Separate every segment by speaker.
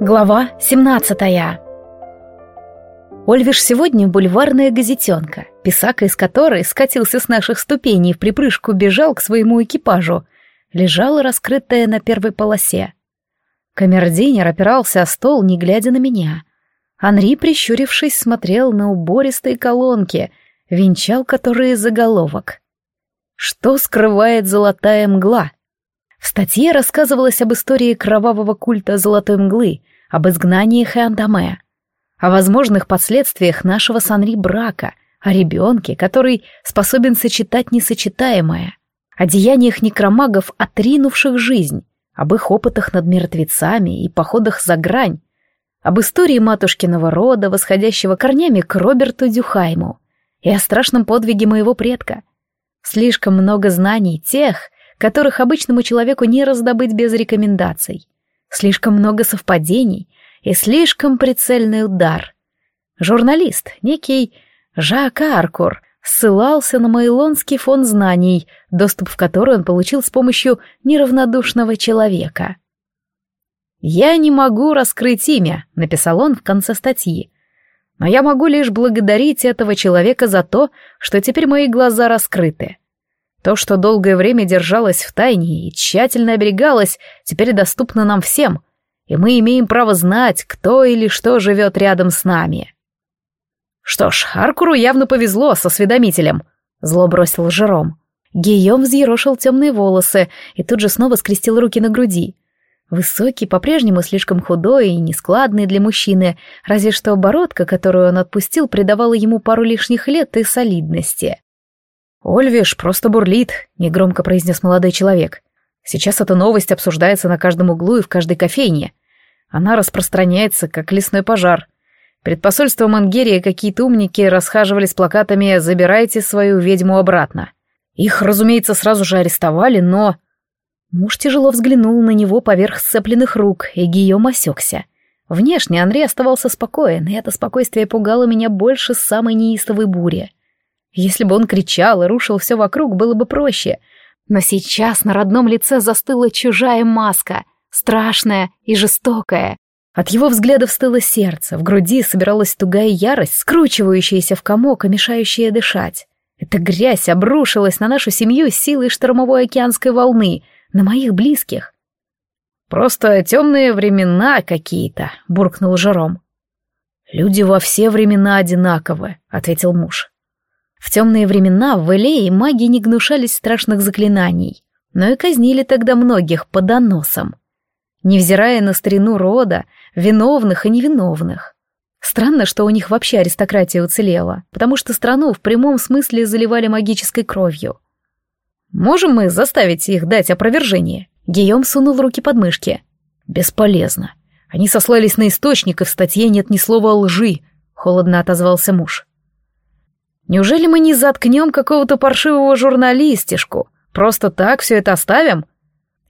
Speaker 1: Глава 17 Ольвиш сегодня бульварная газетенка, писака из которой скатился с наших ступеней в припрыжку бежал к своему экипажу, лежала раскрытая на первой полосе. Камердинер опирался о стол, не глядя на меня. Анри, прищурившись, смотрел на убористые колонки, венчал которые заголовок. Что скрывает золотая мгла? В статье рассказывалось об истории кровавого культа золотой мглы, об изгнании Хэандаме, о возможных последствиях нашего с Анри брака, о ребенке, который способен сочетать несочетаемое, о деяниях некромагов, отринувших жизнь, об их опытах над мертвецами и походах за грань, об истории матушкиного рода, восходящего корнями к Роберту Дюхайму, и о страшном подвиге моего предка. Слишком много знаний тех, которых обычному человеку не раздобыть без рекомендаций. Слишком много совпадений и слишком прицельный удар. Журналист, некий Жак Аркур, ссылался на Майлонский фонд знаний, доступ в который он получил с помощью неравнодушного человека. «Я не могу раскрыть имя», — написал он в конце статьи. «Но я могу лишь благодарить этого человека за то, что теперь мои глаза раскрыты. То, что долгое время держалось в тайне и тщательно оберегалось, теперь доступно нам всем, и мы имеем право знать, кто или что живет рядом с нами. Что ж, Аркуру явно повезло со осведомителем, зло бросил Жером. Гийом взъерошил темные волосы и тут же снова скрестил руки на груди. Высокий, по-прежнему слишком худой и нескладный для мужчины, разве что бородка, которую он отпустил, придавала ему пару лишних лет и солидности. «Ольвиш просто бурлит», — негромко произнес молодой человек. «Сейчас эта новость обсуждается на каждом углу и в каждой кофейне. Она распространяется, как лесной пожар. Перед посольством Ангерии какие-то умники расхаживали с плакатами «Забирайте свою ведьму обратно». Их, разумеется, сразу же арестовали, но... Муж тяжело взглянул на него поверх сцепленных рук, и Гийом осекся. Внешне Андрей оставался спокоен, и это спокойствие пугало меня больше самой неистовой бури. Если бы он кричал и рушил все вокруг, было бы проще. Но сейчас на родном лице застыла чужая маска, страшная и жестокая. От его взгляда встыло сердце, в груди собиралась тугая ярость, скручивающаяся в комок и мешающая дышать. Эта грязь обрушилась на нашу семью силой штормовой океанской волны, на моих близких. «Просто темные времена какие-то», — буркнул Жером. «Люди во все времена одинаковы», — ответил муж. В темные времена в Элее маги не гнушались страшных заклинаний, но и казнили тогда многих по доносам, невзирая на старину рода, виновных и невиновных. Странно, что у них вообще аристократия уцелела, потому что страну в прямом смысле заливали магической кровью. «Можем мы заставить их дать опровержение?» Гийом сунул руки под мышки. «Бесполезно. Они сослались на источник, и в статье нет ни слова лжи», — холодно отозвался муж. Неужели мы не заткнем какого-то паршивого журналистишку? Просто так все это оставим?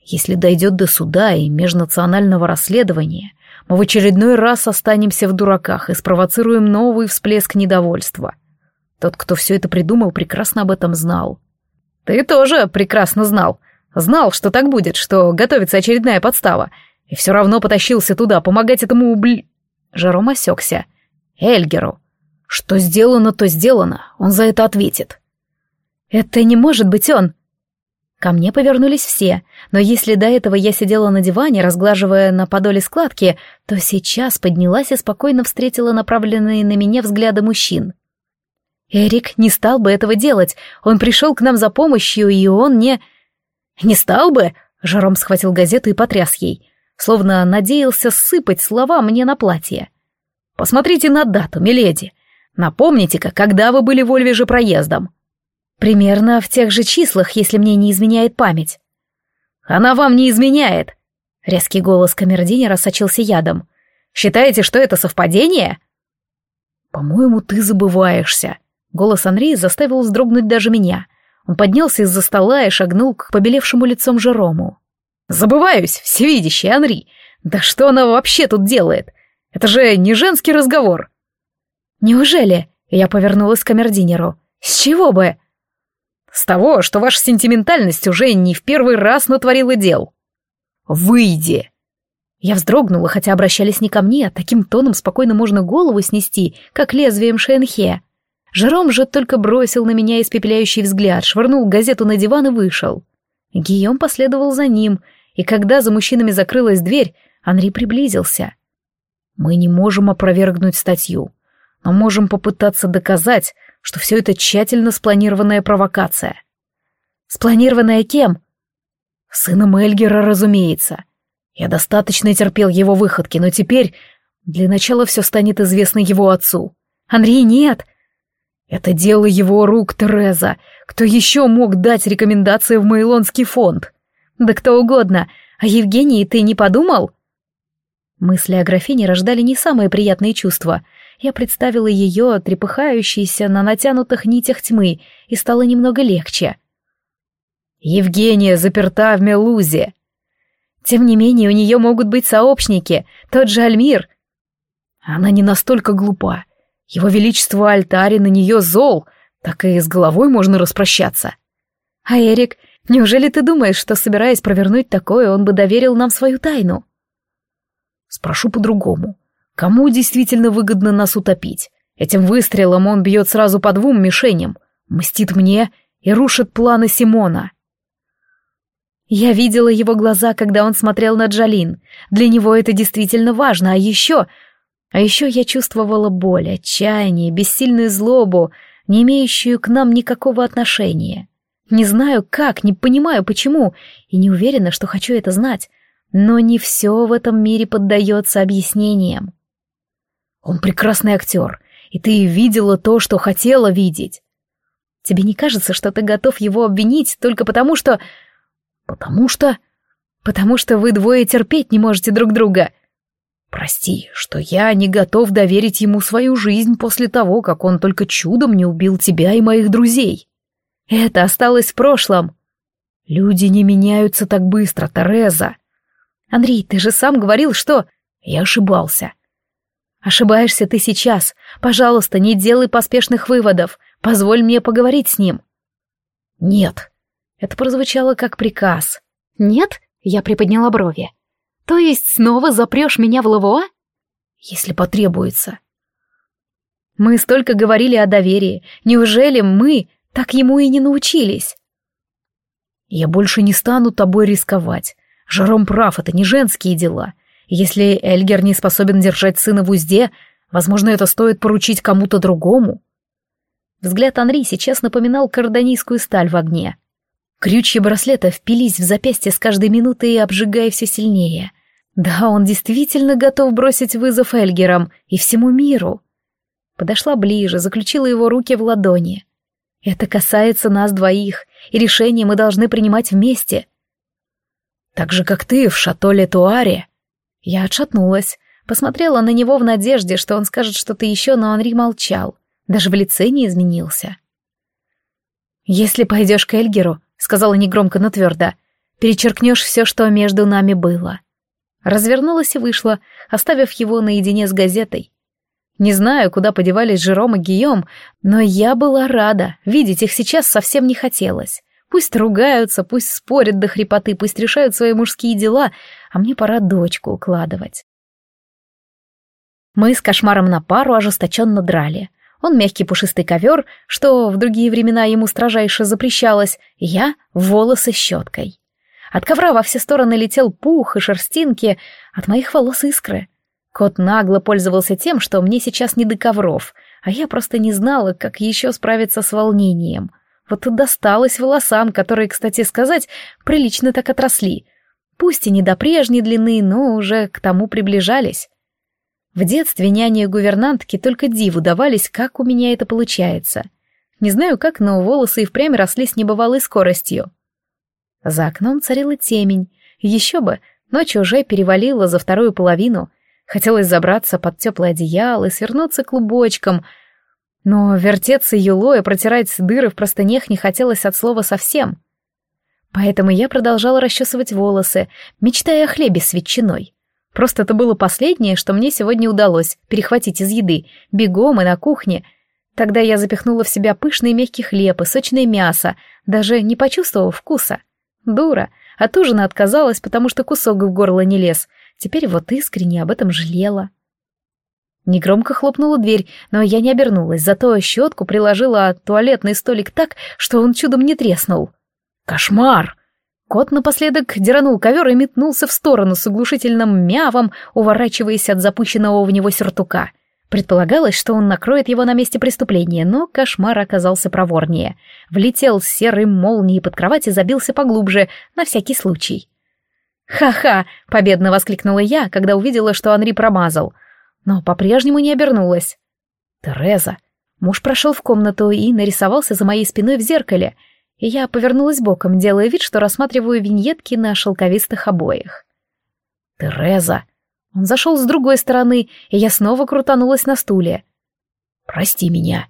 Speaker 1: Если дойдет до суда и межнационального расследования, мы в очередной раз останемся в дураках и спровоцируем новый всплеск недовольства. Тот, кто все это придумал, прекрасно об этом знал. Ты тоже прекрасно знал. Знал, что так будет, что готовится очередная подстава. И все равно потащился туда помогать этому убл... Жером осекся. Эльгеру. Что сделано, то сделано, он за это ответит. Это не может быть он. Ко мне повернулись все, но если до этого я сидела на диване, разглаживая на подоле складки, то сейчас поднялась и спокойно встретила направленные на меня взгляды мужчин. Эрик не стал бы этого делать, он пришел к нам за помощью, и он не... Не стал бы? Жаром схватил газету и потряс ей, словно надеялся сыпать слова мне на платье. «Посмотрите на дату, миледи. Напомните-ка, когда вы были в Ольвеже проездом?» «Примерно в тех же числах, если мне не изменяет память». «Она вам не изменяет!» Резкий голос камердинера сочился ядом. «Считаете, что это совпадение?» «По-моему, ты забываешься». Голос Андрея заставил вздрогнуть даже меня. Он поднялся из-за стола и шагнул к побелевшему лицом Жерому. «Забываюсь, всевидящий Анри! Да что она вообще тут делает? Это же не женский разговор!» «Неужели?» — я повернулась к камердинеру. «С чего бы?» «С того, что ваша сентиментальность уже не в первый раз натворила дел». «Выйди!» Я вздрогнула, хотя обращались не ко мне, таким тоном спокойно можно голову снести, как лезвием шенхе. Жером же только бросил на меня испепеляющий взгляд, швырнул газету на диван и вышел. Гийом последовал за ним, и когда за мужчинами закрылась дверь, Анри приблизился. «Мы не можем опровергнуть статью, но можем попытаться доказать, что все это тщательно спланированная провокация». «Спланированная кем?» «Сыном Эльгера, разумеется. Я достаточно терпел его выходки, но теперь для начала все станет известно его отцу». «Анри, нет!» Это дело его рук, Тереза. Кто еще мог дать рекомендации в Мейлонский фонд? Да кто угодно. А Евгении ты не подумал? Мысли о графине рождали не самые приятные чувства. Я представила ее, трепыхающейся на натянутых нитях тьмы, и стало немного легче. Евгения заперта в Мелузе. Тем не менее, у нее могут быть сообщники, тот же Альмир. Она не настолько глупа. Его Величество Альтари на нее зол, так и с головой можно распрощаться. А Эрик, неужели ты думаешь, что, собираясь провернуть такое, он бы доверил нам свою тайну? Спрошу по-другому. Кому действительно выгодно нас утопить? Этим выстрелом он бьет сразу по двум мишеням, мстит мне и рушит планы Симона. Я видела его глаза, когда он смотрел на Джалин. Для него это действительно важно, а еще а еще я чувствовала боль, отчаяние, бессильную злобу, не имеющую к нам никакого отношения. Не знаю как, не понимаю почему, и не уверена, что хочу это знать, но не все в этом мире поддается объяснениям. Он прекрасный актер, и ты видела то, что хотела видеть. Тебе не кажется, что ты готов его обвинить только потому, что... Потому что... Потому что вы двое терпеть не можете друг друга, Прости, что я не готов доверить ему свою жизнь после того, как он только чудом не убил тебя и моих друзей. Это осталось в прошлом. Люди не меняются так быстро, Тереза. Андрей, ты же сам говорил, что... Я ошибался. Ошибаешься ты сейчас. Пожалуйста, не делай поспешных выводов. Позволь мне поговорить с ним. Нет. Это прозвучало как приказ. Нет? Я приподняла брови. То есть снова запрешь меня в Лавуа? Если потребуется. Мы столько говорили о доверии. Неужели мы так ему и не научились? Я больше не стану тобой рисковать. Жаром прав, это не женские дела. Если Эльгер не способен держать сына в узде, возможно, это стоит поручить кому-то другому. Взгляд Анри сейчас напоминал кардонийскую сталь в огне. Крючья браслета впились в запястье с каждой минутой, обжигая все сильнее. Да, он действительно готов бросить вызов Эльгерам и всему миру. Подошла ближе, заключила его руки в ладони. Это касается нас двоих, и решение мы должны принимать вместе. Так же, как ты в шатоле Туаре. Я отшатнулась, посмотрела на него в надежде, что он скажет что-то еще, но Анри молчал, даже в лице не изменился. «Если пойдешь к Эльгеру», — сказала негромко, но твердо, — «перечеркнешь все, что между нами было». Развернулась и вышла, оставив его наедине с газетой. Не знаю, куда подевались Жером и Гийом, но я была рада, видеть их сейчас совсем не хотелось. Пусть ругаются, пусть спорят до хрипоты, пусть решают свои мужские дела, а мне пора дочку укладывать. Мы с кошмаром на пару ожесточенно драли. Он мягкий пушистый ковер, что в другие времена ему строжайше запрещалось, я — волосы щеткой. От ковра во все стороны летел пух и шерстинки, от моих волос искры. Кот нагло пользовался тем, что мне сейчас не до ковров, а я просто не знала, как еще справиться с волнением. Вот и досталось волосам, которые, кстати сказать, прилично так отросли. Пусть и не до прежней длины, но уже к тому приближались. В детстве няни и гувернантки только диву давались, как у меня это получается. Не знаю как, но волосы и впрямь росли с небывалой скоростью. За окном царила темень. Еще бы, ночь уже перевалила за вторую половину. Хотелось забраться под теплое одеяло и свернуться клубочком. Но вертеться юлой и протирать дыры в простынях не хотелось от слова совсем. Поэтому я продолжала расчесывать волосы, мечтая о хлебе с ветчиной. Просто это было последнее, что мне сегодня удалось перехватить из еды, бегом и на кухне. Тогда я запихнула в себя пышный мягкий хлеб и сочное мясо, даже не почувствовав вкуса. Дура. От ужина отказалась, потому что кусок в горло не лез. теперь вот искренне об этом жалела. Негромко хлопнула дверь, но я не обернулась, зато щетку приложила туалетный столик так, что он чудом не треснул. Кошмар! Кот напоследок деранул ковер и метнулся в сторону с оглушительным мявом, уворачиваясь от запущенного в него сюртука. Предполагалось, что он накроет его на месте преступления, но кошмар оказался проворнее. Влетел с серой молнией под кровать и забился поглубже, на всякий случай. «Ха-ха!» — победно воскликнула я, когда увидела, что Анри промазал. Но по-прежнему не обернулась. «Тереза!» Муж прошел в комнату и нарисовался за моей спиной в зеркале — и я повернулась боком, делая вид, что рассматриваю виньетки на шелковистых обоях. «Тереза!» Он зашел с другой стороны, и я снова крутанулась на стуле. «Прости меня!»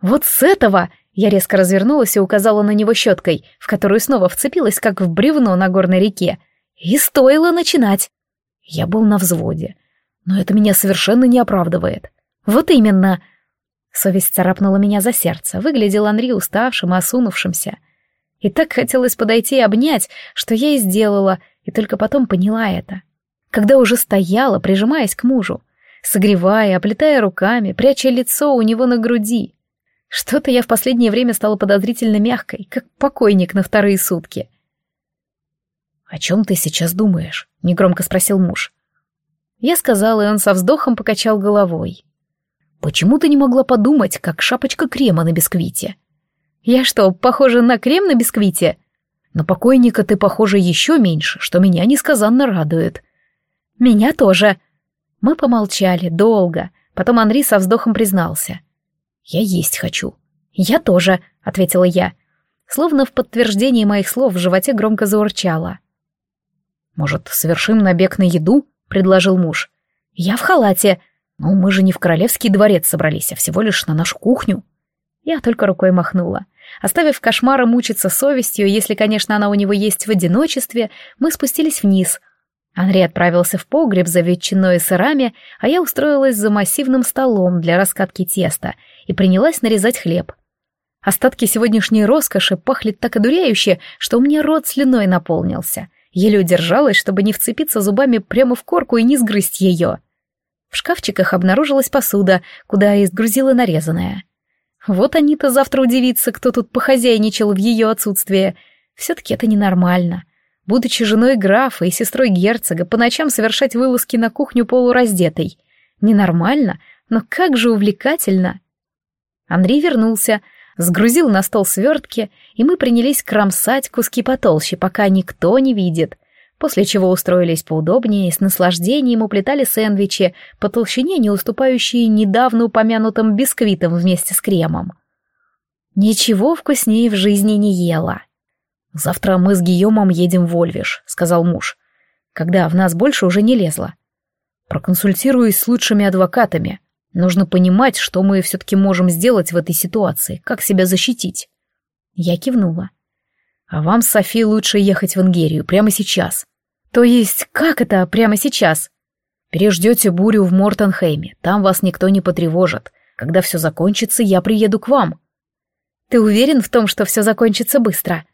Speaker 1: «Вот с этого!» Я резко развернулась и указала на него щеткой, в которую снова вцепилась, как в бревно на горной реке. И стоило начинать. Я был на взводе. Но это меня совершенно не оправдывает. Вот именно. Совесть царапнула меня за сердце. Выглядел Анри уставшим и осунувшимся. И так хотелось подойти и обнять, что я и сделала, и только потом поняла это. Когда уже стояла, прижимаясь к мужу, согревая, оплетая руками, пряча лицо у него на груди. Что-то я в последнее время стала подозрительно мягкой, как покойник на вторые сутки. «О чем ты сейчас думаешь?» — негромко спросил муж. Я сказала, и он со вздохом покачал головой. Почему ты не могла подумать, как шапочка крема на бисквите? Я что, похожа на крем на бисквите? На покойника ты похожа еще меньше, что меня несказанно радует. Меня тоже. Мы помолчали долго, потом Анри со вздохом признался. Я есть хочу. Я тоже, ответила я. Словно в подтверждение моих слов в животе громко заурчало. «Может, совершим набег на еду?» — предложил муж. «Я в халате», «Ну, мы же не в королевский дворец собрались, а всего лишь на нашу кухню». Я только рукой махнула. Оставив кошмара мучиться совестью, если, конечно, она у него есть в одиночестве, мы спустились вниз. Андрей отправился в погреб за ветчиной и сырами, а я устроилась за массивным столом для раскатки теста и принялась нарезать хлеб. Остатки сегодняшней роскоши пахли так одуряюще, что у меня рот слюной наполнился. Еле удержалась, чтобы не вцепиться зубами прямо в корку и не сгрызть ее. В шкафчиках обнаружилась посуда, куда и сгрузила нарезанное. Вот они-то завтра удивятся, кто тут похозяйничал в ее отсутствие. Все-таки это ненормально. Будучи женой графа и сестрой герцога, по ночам совершать вылазки на кухню полураздетой. Ненормально, но как же увлекательно. Андрей вернулся, сгрузил на стол свертки, и мы принялись кромсать куски потолще, пока никто не видит после чего устроились поудобнее и с наслаждением уплетали сэндвичи по толщине, не уступающие недавно упомянутым бисквитам вместе с кремом. Ничего вкуснее в жизни не ела. «Завтра мы с Гийомом едем в Ольвиш», — сказал муж, когда в нас больше уже не лезло. «Проконсультируюсь с лучшими адвокатами. Нужно понимать, что мы все-таки можем сделать в этой ситуации, как себя защитить». Я кивнула. А вам, Софи, лучше ехать в Ингерию прямо сейчас. То есть, как это прямо сейчас? Переждете бурю в Мортенхейме, там вас никто не потревожит. Когда все закончится, я приеду к вам. Ты уверен в том, что все закончится быстро?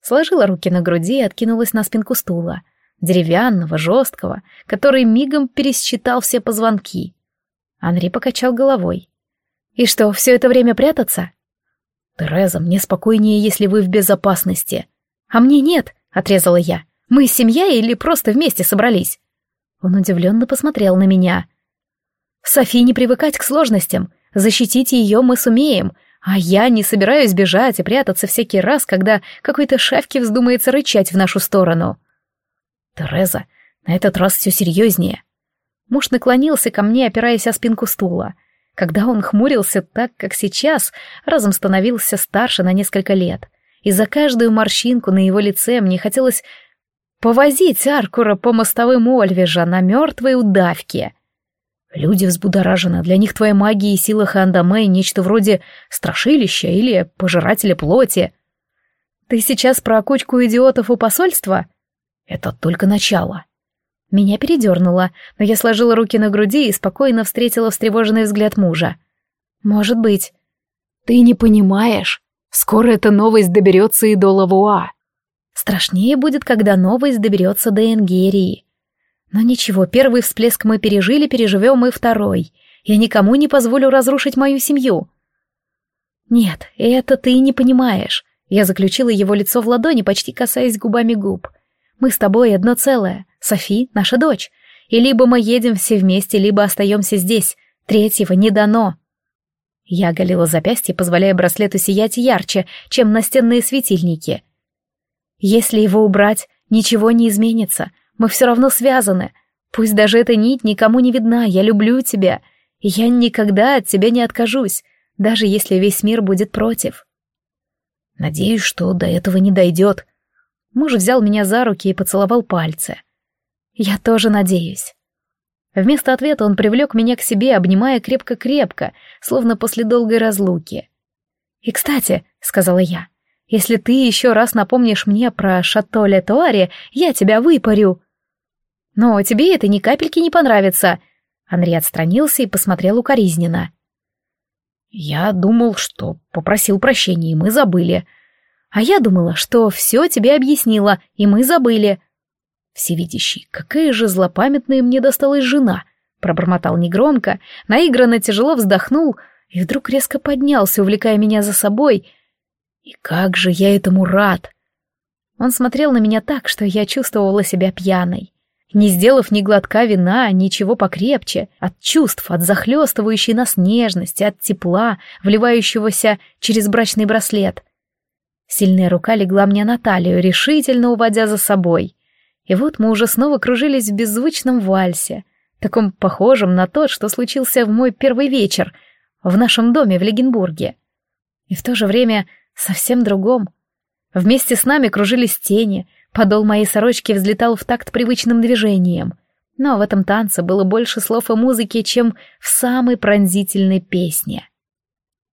Speaker 1: Сложила руки на груди и откинулась на спинку стула. Деревянного, жесткого, который мигом пересчитал все позвонки. Анри покачал головой. И что, все это время прятаться? «Тереза, мне спокойнее, если вы в безопасности». «А мне нет», — отрезала я. «Мы семья или просто вместе собрались?» Он удивленно посмотрел на меня. «Софи не привыкать к сложностям. Защитить ее мы сумеем, а я не собираюсь бежать и прятаться всякий раз, когда какой-то шавке вздумается рычать в нашу сторону». «Тереза, на этот раз все серьезнее». Муж наклонился ко мне, опираясь о спинку стула. Когда он хмурился так, как сейчас, разом становился старше на несколько лет. И за каждую морщинку на его лице мне хотелось повозить Аркура по мостовым Ольвежа на мертвой удавке. Люди взбудоражены, для них твоя магия и сила Хандаме нечто вроде страшилища или пожирателя плоти. Ты сейчас про кучку идиотов у посольства? Это только начало. Меня передернуло, но я сложила руки на груди и спокойно встретила встревоженный взгляд мужа. «Может быть». «Ты не понимаешь. Скоро эта новость доберется и до Лавуа». «Страшнее будет, когда новость доберется до Энгерии». Но ничего, первый всплеск мы пережили, переживем и второй. Я никому не позволю разрушить мою семью. Нет, это ты не понимаешь. Я заключила его лицо в ладони, почти касаясь губами губ. Мы с тобой одно целое. Софи — наша дочь. И либо мы едем все вместе, либо остаемся здесь. Третьего не дано. Я оголила запястье, позволяя браслету сиять ярче, чем настенные светильники. Если его убрать, ничего не изменится. Мы все равно связаны. Пусть даже эта нить никому не видна, я люблю тебя. Я никогда от тебя не откажусь, даже если весь мир будет против. Надеюсь, что до этого не дойдет. Муж взял меня за руки и поцеловал пальцы. Я тоже надеюсь. Вместо ответа он привлек меня к себе, обнимая крепко-крепко, словно после долгой разлуки. «И, кстати», — сказала я, — «если ты еще раз напомнишь мне про шато Летуаре, я тебя выпарю». «Но тебе это ни капельки не понравится», — Анри отстранился и посмотрел укоризненно. «Я думал, что попросил прощения, и мы забыли. А я думала, что все тебе объяснила, и мы забыли». «Всевидящий, какая же злопамятная мне досталась жена!» Пробормотал негромко, наигранно тяжело вздохнул и вдруг резко поднялся, увлекая меня за собой. И как же я этому рад! Он смотрел на меня так, что я чувствовала себя пьяной. Не сделав ни глотка вина, ничего покрепче, от чувств, от захлестывающей нас нежности, от тепла, вливающегося через брачный браслет. Сильная рука легла мне на талию, решительно уводя за собой. И вот мы уже снова кружились в беззвучном вальсе, таком похожем на тот, что случился в мой первый вечер в нашем доме в Легенбурге. И в то же время совсем другом. Вместе с нами кружились тени, подол моей сорочки взлетал в такт привычным движением. Но в этом танце было больше слов и музыки, чем в самой пронзительной песне.